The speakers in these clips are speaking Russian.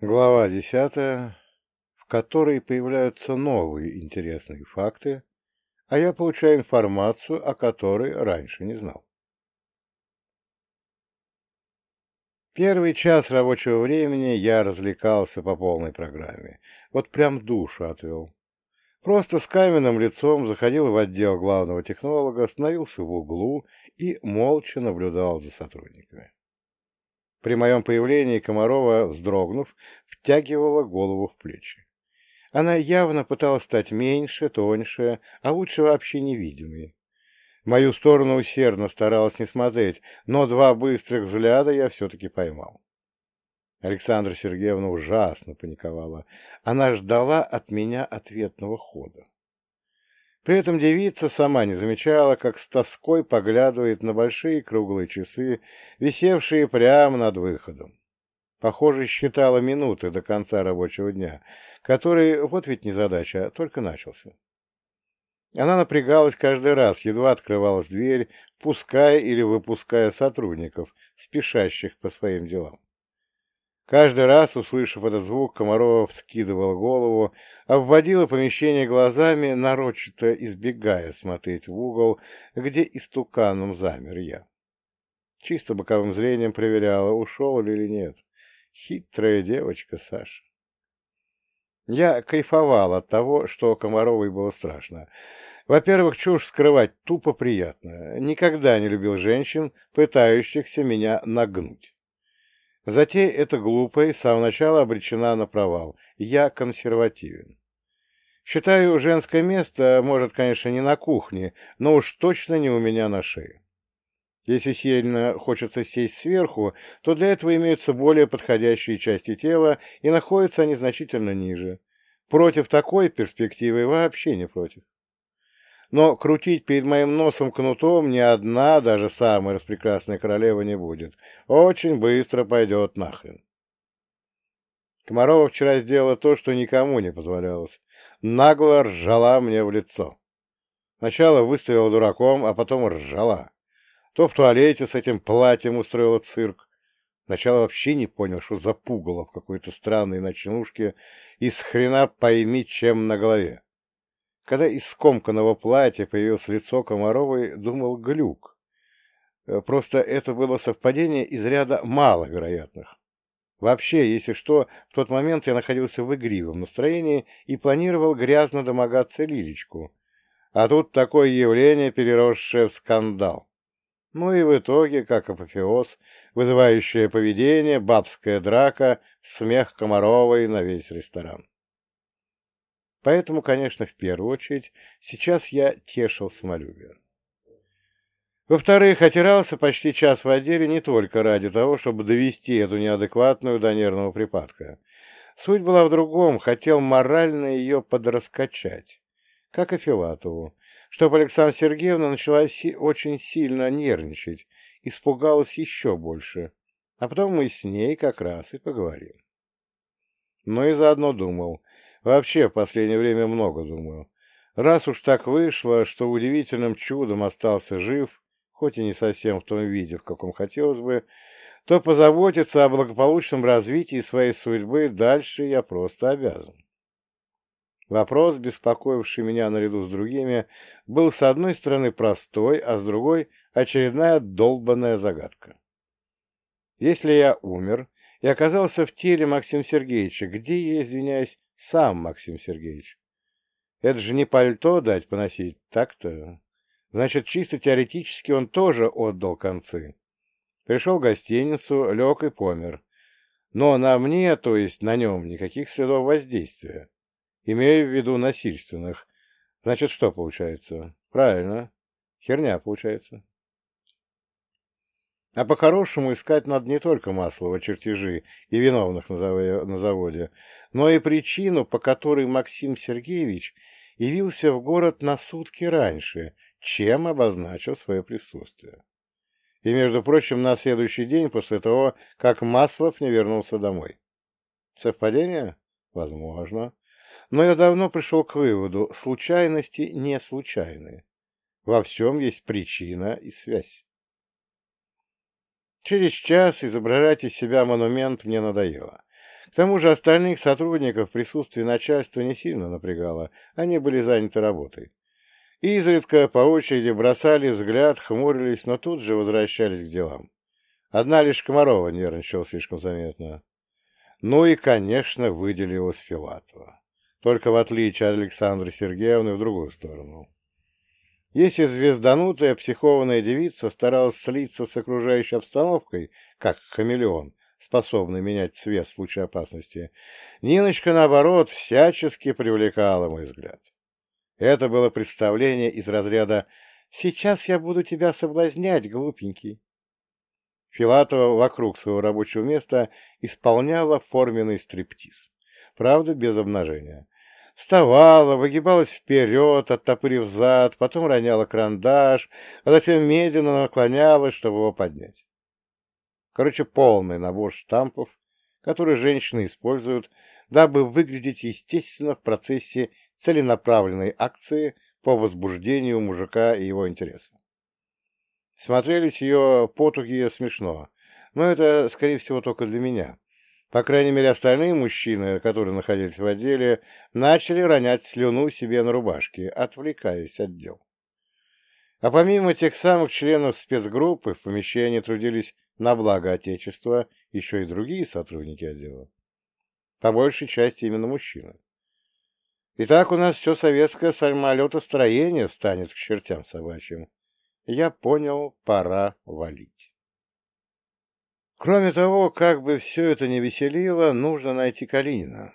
Глава десятая, в которой появляются новые интересные факты, а я получаю информацию, о которой раньше не знал. Первый час рабочего времени я развлекался по полной программе. Вот прям душу отвел. Просто с каменным лицом заходил в отдел главного технолога, остановился в углу и молча наблюдал за сотрудниками. При моем появлении Комарова, вздрогнув, втягивала голову в плечи. Она явно пыталась стать меньше, тоньше, а лучше вообще невидимой. В мою сторону усердно старалась не смотреть, но два быстрых взгляда я все-таки поймал. Александра Сергеевна ужасно паниковала. Она ждала от меня ответного хода. При этом девица сама не замечала, как с тоской поглядывает на большие круглые часы, висевшие прямо над выходом. Похоже, считала минуты до конца рабочего дня, который, вот ведь не задача, только начался. Она напрягалась каждый раз, едва открывалась дверь, пуская или выпуская сотрудников, спешащих по своим делам. Каждый раз, услышав этот звук, Комарова вскидывала голову, обводила помещение глазами, нарочито избегая смотреть в угол, где истуканом замер я. Чисто боковым зрением проверяла, ушел ли или нет. Хитрая девочка Саша. Я кайфовал от того, что Комаровой было страшно. Во-первых, чушь скрывать тупо приятно. Никогда не любил женщин, пытающихся меня нагнуть. Затея эта глупая и с самого начала обречена на провал. Я консервативен. Считаю, женское место может, конечно, не на кухне, но уж точно не у меня на шее. Если сильно хочется сесть сверху, то для этого имеются более подходящие части тела, и находятся они значительно ниже. Против такой перспективы вообще не против но крутить перед моим носом кнутом ни одна, даже самая распрекрасная королева не будет. Очень быстро пойдет нахрен. Комарова вчера сделала то, что никому не позволялось. Нагло ржала мне в лицо. Сначала выставила дураком, а потом ржала. То в туалете с этим платьем устроила цирк. Сначала вообще не понял, что запугало в какой-то странной ночнушке и с хрена пойми, чем на голове. Когда из скомканного платья появилось лицо Комаровой, думал глюк. Э, просто это было совпадение из ряда маловероятных. Вообще, если что, в тот момент я находился в игривом настроении и планировал грязно домогаться Лилечку. А тут такое явление, переросшее в скандал. Ну и в итоге, как апофеоз, вызывающее поведение, бабская драка, смех Комаровой на весь ресторан. Поэтому, конечно, в первую очередь, сейчас я тешил самолюбие. Во-вторых, отирался почти час в отделе не только ради того, чтобы довести эту неадекватную до нервного припадка. Суть была в другом, хотел морально ее подраскачать, как и Филатову, чтобы Александра Сергеевна начала си очень сильно нервничать, испугалась еще больше, а потом мы с ней как раз и поговорим. Но и заодно думал, Вообще, в последнее время много думаю. Раз уж так вышло, что удивительным чудом остался жив, хоть и не совсем в том виде, в каком хотелось бы, то позаботиться о благополучном развитии своей судьбы дальше я просто обязан. Вопрос, беспокоивший меня наряду с другими, был с одной стороны простой, а с другой — очередная долбанная загадка. Если я умер и оказался в теле Максима Сергеевича, где я, извиняюсь, сам Максим Сергеевич. Это же не пальто дать поносить, так-то. Значит, чисто теоретически он тоже отдал концы. Пришел в гостиницу, лег и помер. Но на мне, то есть на нем, никаких следов воздействия. Имею в виду насильственных. Значит, что получается? Правильно. Херня получается. А по-хорошему искать надо не только Маслова чертежи и виновных на заводе, но и причину, по которой Максим Сергеевич явился в город на сутки раньше, чем обозначил свое присутствие. И, между прочим, на следующий день после того, как Маслов не вернулся домой. Совпадение? Возможно. Но я давно пришел к выводу, случайности не случайны. Во всем есть причина и связь. Через час изображать из себя монумент мне надоело. К тому же остальных сотрудников присутствие начальства не сильно напрягало, они были заняты работой. Изредка по очереди бросали взгляд, хмурились, но тут же возвращались к делам. Одна лишь Комарова нервничала слишком заметно. Ну и, конечно, выделилась Филатова. Только в отличие от Александры Сергеевны в другую сторону. Если звезданутая психованная девица старалась слиться с окружающей обстановкой, как хамелеон, способный менять цвет в случае опасности, Ниночка, наоборот, всячески привлекала мой взгляд. Это было представление из разряда «Сейчас я буду тебя соблазнять, глупенький». Филатова вокруг своего рабочего места исполняла форменный стриптиз. Правда, без обнажения. Вставала, выгибалась вперед, оттопырив зад, потом роняла карандаш, а затем медленно наклонялась, чтобы его поднять. Короче, полный набор штампов, которые женщины используют, дабы выглядеть естественно в процессе целенаправленной акции по возбуждению мужика и его интереса. Смотрелись ее потуги смешно, но это, скорее всего, только для меня. По крайней мере, остальные мужчины, которые находились в отделе, начали ронять слюну себе на рубашке, отвлекаясь от дел. А помимо тех самых членов спецгруппы, в помещении трудились на благо Отечества еще и другие сотрудники отдела. По большей части именно мужчины. Итак, у нас все советское самолетостроение встанет к чертям собачьим. Я понял, пора валить. Кроме того, как бы все это не веселило, нужно найти Калинина,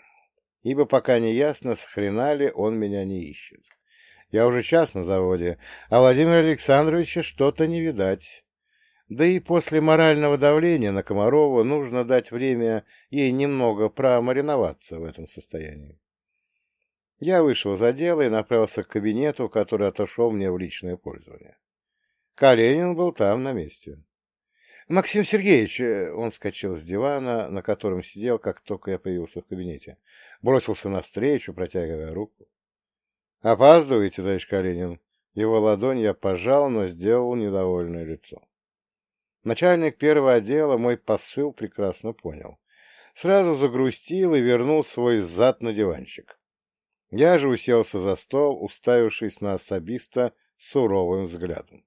ибо пока не ясно, с хрена ли он меня не ищет. Я уже час на заводе, а Владимира Александровича что-то не видать. Да и после морального давления на Комарову нужно дать время ей немного промариноваться в этом состоянии. Я вышел за дело и направился к кабинету, который отошел мне в личное пользование. Калинин был там на месте. «Максим Сергеевич!» э, Он скачал с дивана, на котором сидел, как только я появился в кабинете. Бросился навстречу, протягивая руку. «Опаздываете, товарищ Калинин?» Его ладонь я пожал, но сделал недовольное лицо. Начальник первого отдела мой посыл прекрасно понял. Сразу загрустил и вернул свой зад на диванчик. Я же уселся за стол, уставившись на особиста суровым взглядом.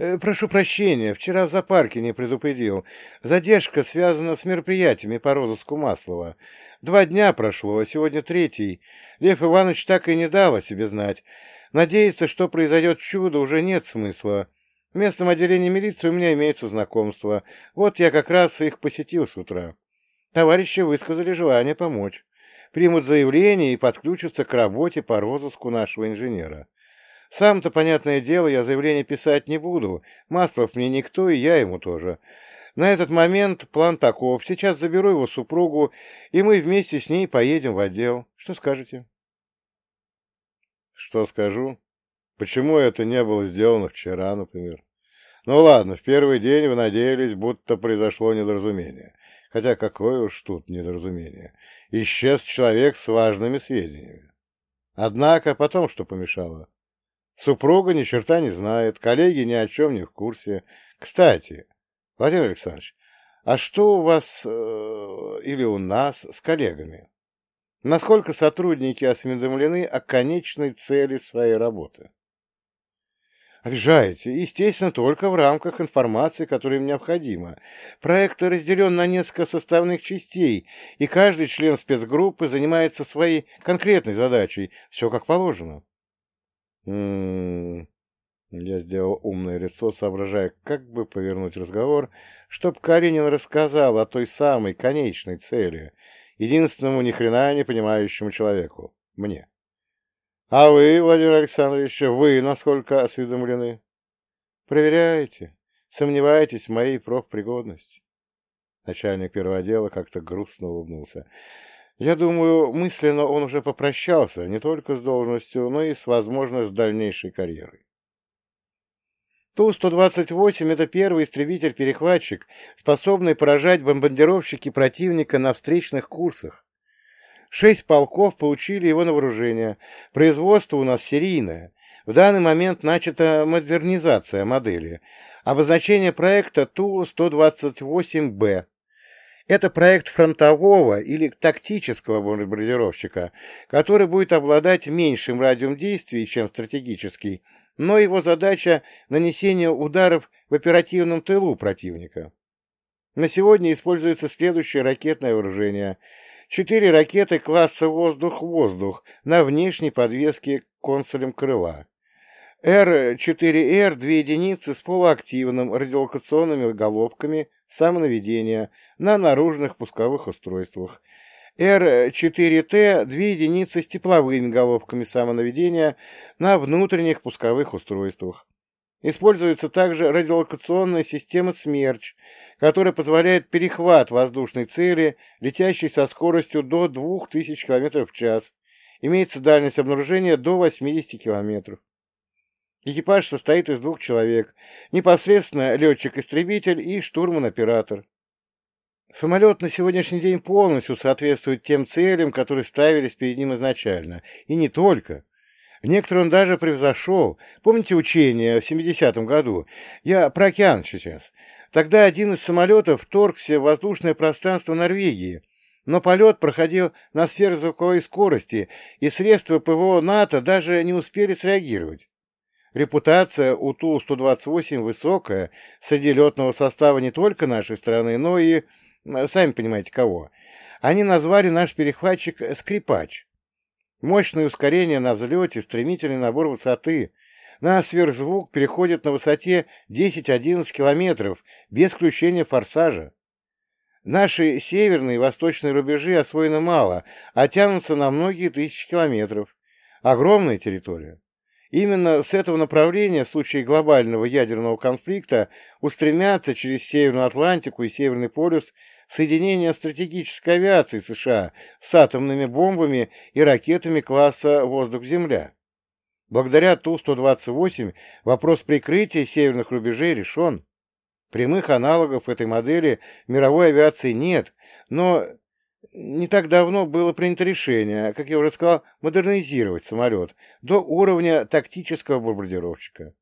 «Э, «Прошу прощения, вчера в зоопарке не предупредил. Задержка связана с мероприятиями по розыску Маслова. Два дня прошло, а сегодня третий. Лев Иванович так и не дал о себе знать. Надеяться, что произойдет чудо, уже нет смысла. В местном отделении милиции у меня имеются знакомства. Вот я как раз их посетил с утра. Товарищи высказали желание помочь. Примут заявление и подключатся к работе по розыску нашего инженера. Сам-то, понятное дело, я заявление писать не буду. Маслов мне никто, и я ему тоже. На этот момент план таков. Сейчас заберу его супругу, и мы вместе с ней поедем в отдел. Что скажете? Что скажу? Почему это не было сделано вчера, например? Ну ладно, в первый день вы надеялись, будто произошло недоразумение. Хотя какое уж тут недоразумение. Исчез человек с важными сведениями. Однако потом что помешало? Супруга ни черта не знает, коллеги ни о чем не в курсе. Кстати, Владимир Александрович, а что у вас э, или у нас с коллегами? Насколько сотрудники осведомлены о конечной цели своей работы? Обижаете. Естественно, только в рамках информации, которая им необходима. Проект разделен на несколько составных частей, и каждый член спецгруппы занимается своей конкретной задачей. Все как положено. Я сделал умное лицо, соображая, как бы повернуть разговор, чтоб Калинин рассказал о той самой конечной цели, единственному ни хрена не понимающему человеку — мне. А вы, Владимир Александрович, вы насколько осведомлены? Проверяете, сомневаетесь в моей профпригодности. Начальник первого отдела как-то грустно улыбнулся. Я думаю, мысленно он уже попрощался не только с должностью, но и с возможностью дальнейшей карьерой. Ту-128 — это первый истребитель-перехватчик, способный поражать бомбардировщики противника на встречных курсах. Шесть полков получили его на вооружение. Производство у нас серийное. В данный момент начата модернизация модели. Обозначение проекта Ту-128Б. Это проект фронтового или тактического бомбардировщика, который будет обладать меньшим радиум действий, чем стратегический, но его задача — нанесение ударов в оперативном тылу противника. На сегодня используется следующее ракетное вооружение. Четыре ракеты класса «Воздух-воздух» на внешней подвеске консолем крыла. Р-4Р – две единицы с полуактивным радиолокационными головками самонаведения на наружных пусковых устройствах. Р-4Т – две единицы с тепловыми головками самонаведения на внутренних пусковых устройствах. Используется также радиолокационная система «Смерч», которая позволяет перехват воздушной цели, летящей со скоростью до 2000 км в час. Имеется дальность обнаружения до 80 км. Экипаж состоит из двух человек, непосредственно летчик-истребитель и штурман-оператор. Самолет на сегодняшний день полностью соответствует тем целям, которые ставились перед ним изначально. И не только. В некоторых он даже превзошел. Помните учение в 70-м году? Я про океан сейчас. Тогда один из самолетов вторгся в воздушное пространство Норвегии, но полет проходил на сверхзвуковой скорости, и средства ПВО НАТО даже не успели среагировать. Репутация у Ту-128 высокая среди летного состава не только нашей страны, но и, сами понимаете, кого. Они назвали наш перехватчик «Скрипач». Мощное ускорение на взлете, стремительный набор высоты. На сверхзвук переходит на высоте 10-11 километров, без включения форсажа. Наши северные и восточные рубежи освоены мало, а тянутся на многие тысячи километров. Огромная территория. Именно с этого направления в случае глобального ядерного конфликта устремятся через Северную Атлантику и Северный полюс соединения стратегической авиации США с атомными бомбами и ракетами класса «Воздух-Земля». Благодаря Ту-128 вопрос прикрытия северных рубежей решен. Прямых аналогов этой модели мировой авиации нет, но не так давно было принято решение, как я уже сказал, модернизировать самолет до уровня тактического бомбардировщика.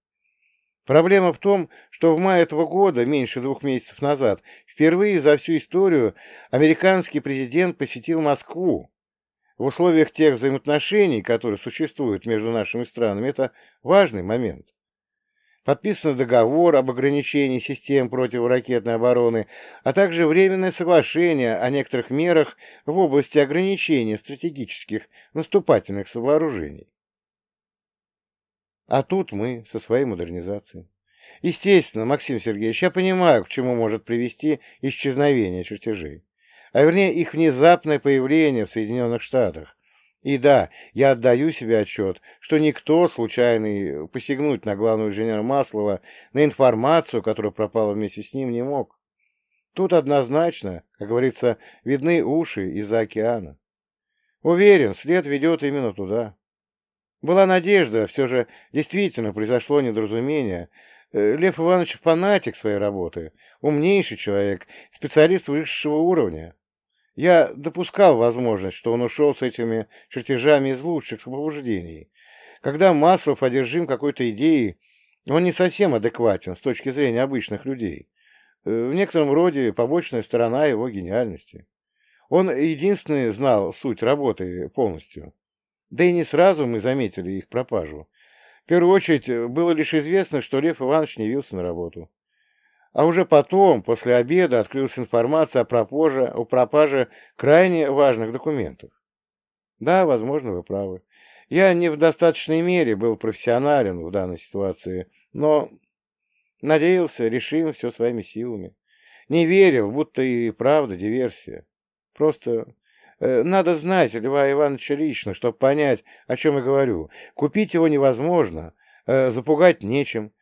Проблема в том, что в мае этого года, меньше двух месяцев назад, впервые за всю историю американский президент посетил Москву. В условиях тех взаимоотношений, которые существуют между нашими странами, это важный момент. Подписан договор об ограничении систем противоракетной обороны, а также временное соглашение о некоторых мерах в области ограничения стратегических наступательных вооружений. А тут мы со своей модернизацией. Естественно, Максим Сергеевич, я понимаю, к чему может привести исчезновение чертежей, а вернее их внезапное появление в Соединенных Штатах, и да, я отдаю себе отчет, что никто, случайный, посягнуть на главного инженера Маслова, на информацию, которая пропала вместе с ним, не мог. Тут однозначно, как говорится, видны уши из-за океана. Уверен, след ведет именно туда. Была надежда, все же действительно произошло недоразумение. Э, Лев Иванович фанатик своей работы, умнейший человек, специалист высшего уровня. Я допускал возможность, что он ушел с этими чертежами из лучших побуждений. Когда Маслов одержим какой-то идеей, он не совсем адекватен с точки зрения обычных людей. Э, в некотором роде побочная сторона его гениальности. Он единственный знал суть работы полностью. Да и не сразу мы заметили их пропажу. В первую очередь, было лишь известно, что Лев Иванович не явился на работу. А уже потом, после обеда, открылась информация о пропаже, о пропаже крайне важных документов. Да, возможно, вы правы. Я не в достаточной мере был профессионален в данной ситуации, но надеялся, решим все своими силами. Не верил, будто и правда диверсия. Просто э, надо знать Льва Ивановича лично, чтобы понять, о чем я говорю. Купить его невозможно, э, запугать нечем,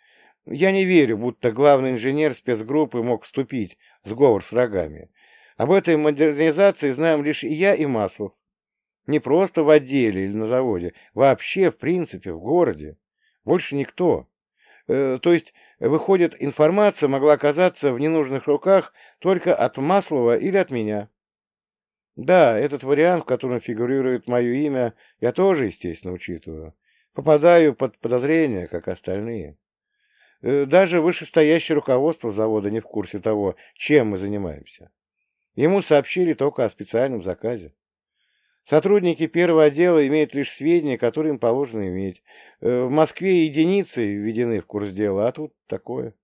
я не верю, будто главный инженер спецгруппы мог вступить в сговор с врагами. Об этой модернизации знаем лишь и я, и Маслов. Не просто в отделе или на заводе, вообще, в принципе, в городе. Больше никто. Э, то есть, выходит, информация могла оказаться в ненужных руках только от Маслова или от меня. Да, этот вариант, в котором фигурирует мое имя, я тоже, естественно, учитываю. Попадаю под подозрение, как остальные. Э, даже вышестоящее руководство завода не в курсе того, чем мы занимаемся. Ему сообщили только о специальном заказе. Сотрудники первого отдела имеют лишь сведения, которые им положено иметь. Э, в Москве единицы введены в курс дела, а тут такое.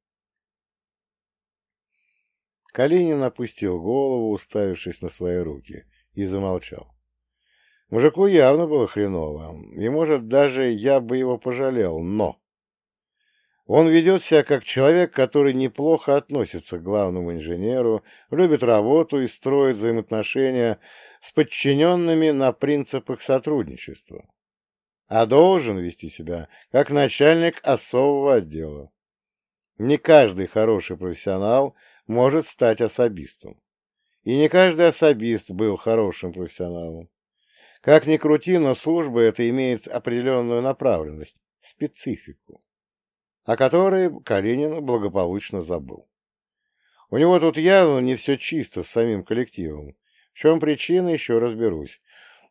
Калинин опустил голову, уставившись на свои руки, и замолчал. Мужику явно было хреново, и, может, даже я бы его пожалел, но... Он ведет себя как человек, который неплохо относится к главному инженеру, любит работу и строит взаимоотношения с подчиненными на принципах сотрудничества, а должен вести себя как начальник особого отдела. Не каждый хороший профессионал может стать особистом. И не каждый особист был хорошим профессионалом. Как ни крути, но служба это имеет определенную направленность, специфику, о которой Калинин благополучно забыл. У него тут явно не все чисто с самим коллективом. В чем причина, еще разберусь.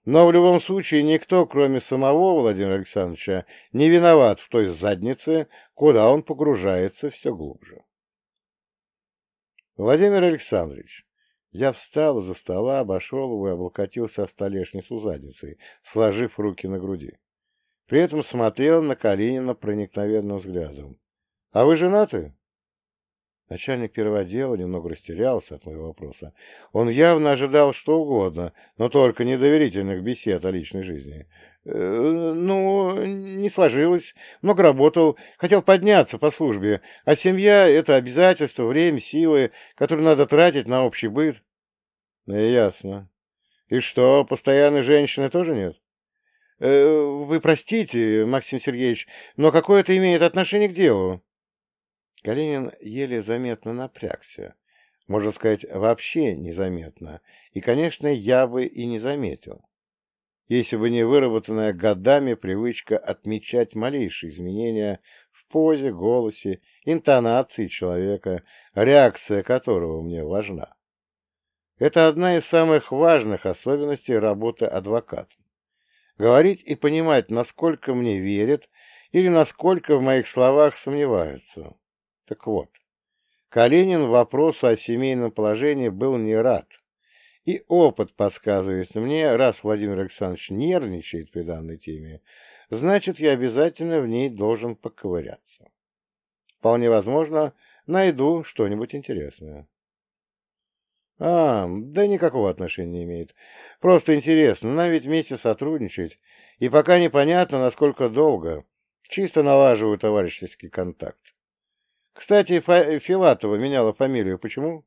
Но в любом случае никто, кроме самого Владимира Александровича, не виноват в той заднице, куда он погружается все глубже. Владимир Александрович, я встал из-за стола, обошел его и облокотился о столешницу задницей, сложив руки на груди. При этом смотрел на Калинина проникновенным взглядом. — А вы женаты? Начальник первого отдела немного растерялся от моего вопроса. Он явно ожидал что угодно, но только недоверительных бесед о личной жизни. Э, ну, не сложилось. Много работал. Хотел подняться по службе. А семья — это обязательство, время, силы, которые надо тратить на общий быт. Ясно. И что, постоянной женщины тоже нет? Э, вы простите, Максим Сергеевич, но какое это имеет отношение к делу? Калинин еле заметно напрягся. Можно сказать, вообще незаметно. И, конечно, я бы и не заметил если бы не выработанная годами привычка отмечать малейшие изменения в позе, голосе, интонации человека, реакция которого мне важна. Это одна из самых важных особенностей работы адвоката. Говорить и понимать, насколько мне верят или насколько в моих словах сомневаются. Так вот, Калинин вопросу о семейном положении был не рад и опыт подсказывает мне, раз Владимир Александрович нервничает при данной теме, значит, я обязательно в ней должен поковыряться. Вполне возможно, найду что-нибудь интересное. А, да никакого отношения не имеет. Просто интересно, нам ведь вместе сотрудничать, и пока непонятно, насколько долго. Чисто налаживаю товарищеский контакт. Кстати, Филатова меняла фамилию. Почему?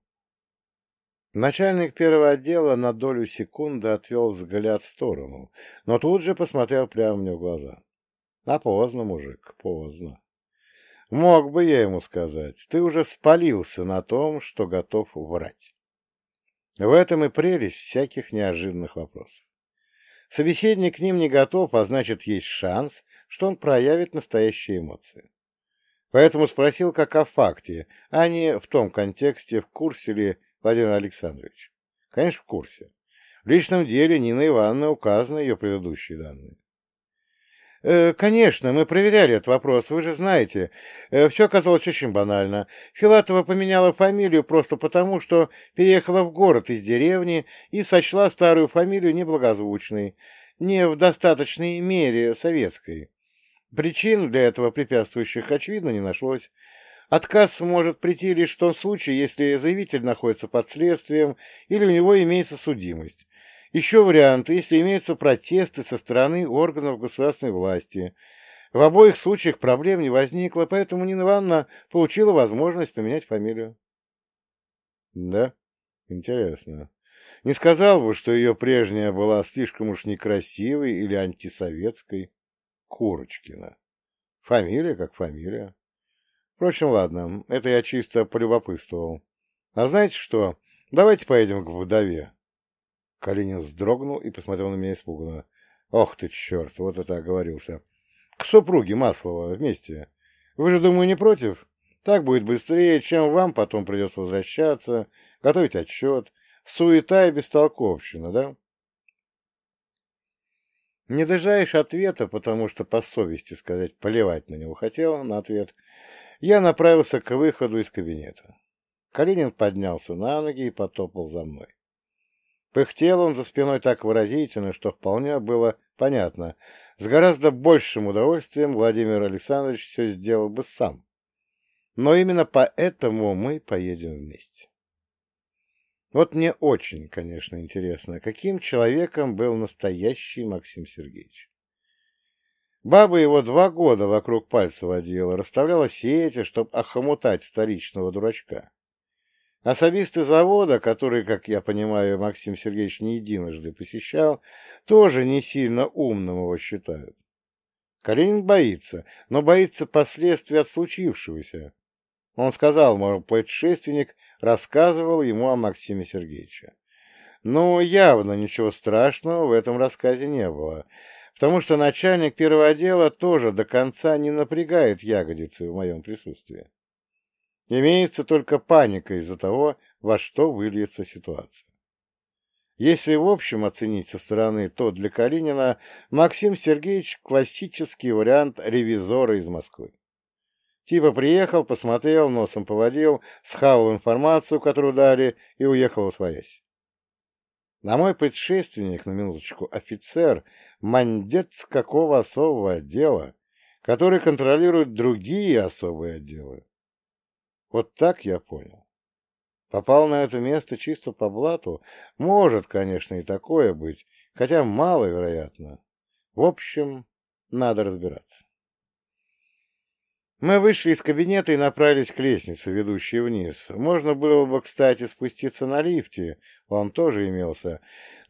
Начальник первого отдела на долю секунды отвел взгляд в сторону, но тут же посмотрел прямо мне в глаза. А поздно, мужик, поздно. Мог бы я ему сказать, ты уже спалился на том, что готов врать. В этом и прелесть всяких неожиданных вопросов. Собеседник к ним не готов, а значит, есть шанс, что он проявит настоящие эмоции. Поэтому спросил как о факте, а не в том контексте, в курсе ли Владимир Александрович? Конечно, в курсе. В личном деле Нина Ивановна указаны ее предыдущие данные. Э, «Конечно, мы проверяли этот вопрос, вы же знаете. Э, все оказалось очень банально. Филатова поменяла фамилию просто потому, что переехала в город из деревни и сочла старую фамилию неблагозвучной, не в достаточной мере советской. Причин для этого препятствующих, очевидно, не нашлось. Отказ может прийти лишь в том случае, если заявитель находится под следствием или у него имеется судимость. Еще варианты, если имеются протесты со стороны органов государственной власти. В обоих случаях проблем не возникло, поэтому Нина Ивановна получила возможность поменять фамилию. Да, интересно. Не сказал бы, что ее прежняя была слишком уж некрасивой или антисоветской. Курочкина. Фамилия как фамилия. Впрочем, ладно, это я чисто полюбопытствовал. А знаете что? Давайте поедем к вдове. Калинин вздрогнул и посмотрел на меня испуганно. Ох ты, черт, вот это оговорился. К супруге Маслова вместе. Вы же, думаю, не против? Так будет быстрее, чем вам потом придется возвращаться, готовить отчет. Суета и бестолковщина, да? Не дожидаешь ответа, потому что по совести сказать плевать на него хотел, на ответ, я направился к выходу из кабинета. Калинин поднялся на ноги и потопал за мной. Пыхтел он за спиной так выразительно, что вполне было понятно. С гораздо большим удовольствием Владимир Александрович все сделал бы сам. Но именно поэтому мы поедем вместе. Вот мне очень, конечно, интересно, каким человеком был настоящий Максим Сергеевич. Баба его два года вокруг пальца водила, расставляла сети, чтобы охомутать столичного дурачка. Особисты завода, который, как я понимаю, Максим Сергеевич не единожды посещал, тоже не сильно умным его считают. Калинин боится, но боится последствий от случившегося. Он сказал, мой предшественник рассказывал ему о Максиме Сергеевиче. Но явно ничего страшного в этом рассказе не было, потому что начальник первого отдела тоже до конца не напрягает ягодицы в моем присутствии. Имеется только паника из-за того, во что выльется ситуация. Если в общем оценить со стороны, то для Калинина Максим Сергеевич – классический вариант ревизора из Москвы. Типа приехал, посмотрел, носом поводил, схавал информацию, которую дали, и уехал в своясь. На мой предшественник, на минуточку, офицер, мандец какого особого отдела, который контролирует другие особые отделы. Вот так я понял. Попал на это место чисто по блату? Может, конечно, и такое быть, хотя маловероятно. В общем, надо разбираться. Мы вышли из кабинета и направились к лестнице, ведущей вниз. Можно было бы, кстати, спуститься на лифте, он тоже имелся,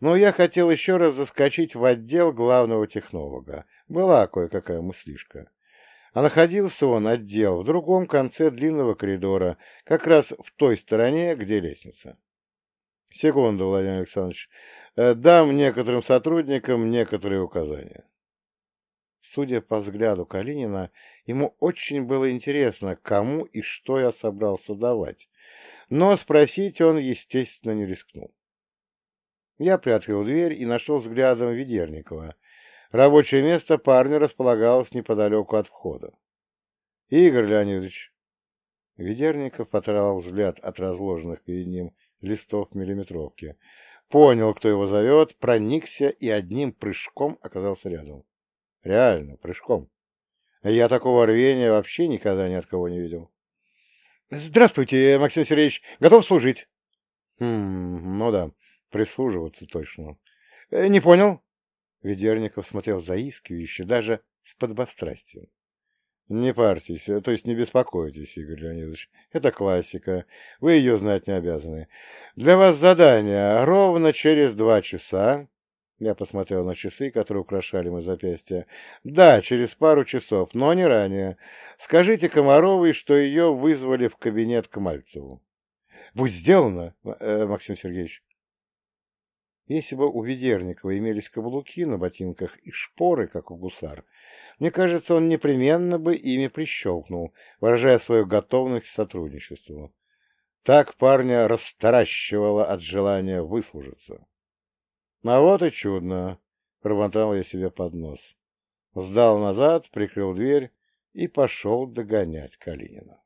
но я хотел еще раз заскочить в отдел главного технолога. Была кое-какая мыслишка. А находился он, отдел, в другом конце длинного коридора, как раз в той стороне, где лестница. Секунду, Владимир Александрович. Э, дам некоторым сотрудникам некоторые указания. Судя по взгляду Калинина, ему очень было интересно, кому и что я собрался давать. Но спросить он, естественно, не рискнул. Я приоткрыл дверь и нашел взглядом Ведерникова, Рабочее место парня располагалось неподалеку от входа. — Игорь Леонидович. Ведерников оторвал взгляд от разложенных перед ним листов миллиметровки. Понял, кто его зовет, проникся и одним прыжком оказался рядом. Реально, прыжком. Я такого рвения вообще никогда ни от кого не видел. — Здравствуйте, Максим Сергеевич. Готов служить? — Хм, ну да, прислуживаться точно. Э, — Не понял? Ведерников смотрел заискивающе, даже с подбострастием. Не парьтесь, то есть не беспокойтесь, Игорь Леонидович. Это классика. Вы ее знать не обязаны. Для вас задание. Ровно через два часа... Я посмотрел на часы, которые украшали мое запястье. Да, через пару часов, но не ранее. Скажите Комаровой, что ее вызвали в кабинет к Мальцеву. Будь сделано, э, Максим Сергеевич. Если бы у Ведерникова имелись каблуки на ботинках и шпоры, как у гусар, мне кажется, он непременно бы ими прищелкнул, выражая свою готовность к сотрудничеству. Так парня растаращивало от желания выслужиться. А вот и чудно, — пробормотал я себе под нос. Сдал назад, прикрыл дверь и пошел догонять Калинина.